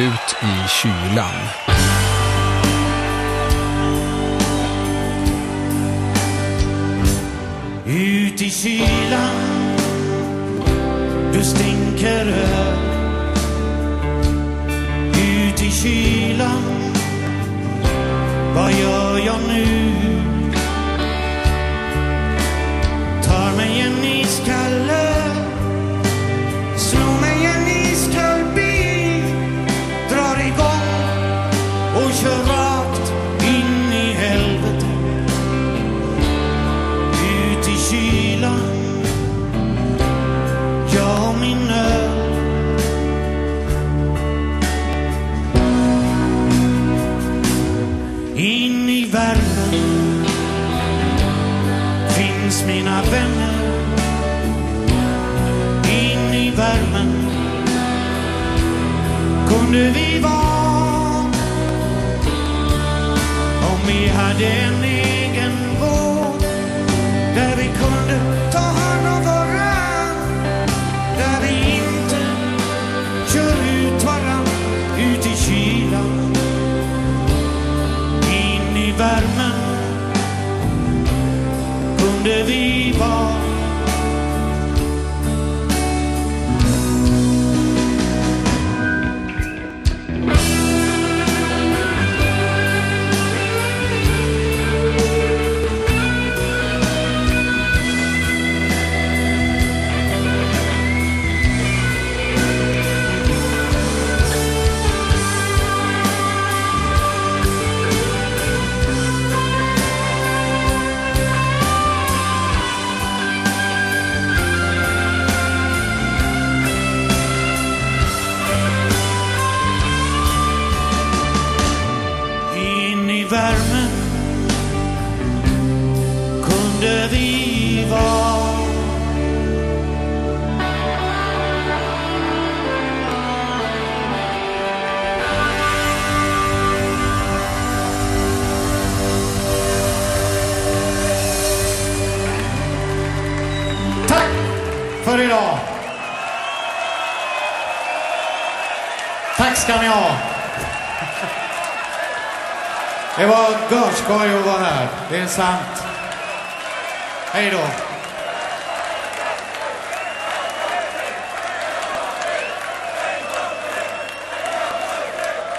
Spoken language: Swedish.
Ut i kylan. Ut i kylan Du stinker öl Ut i kylan Vad gör jag nu? Värme värmen finns mina vänner In i värmen. Kunde vi vara om vi hade en egen båt där vi kunde ta hand om varann in i värmen kunde vi vara Tack för idag! Tack ska ni ha! Det var görskoj att vara här. Det är sant. Hej då.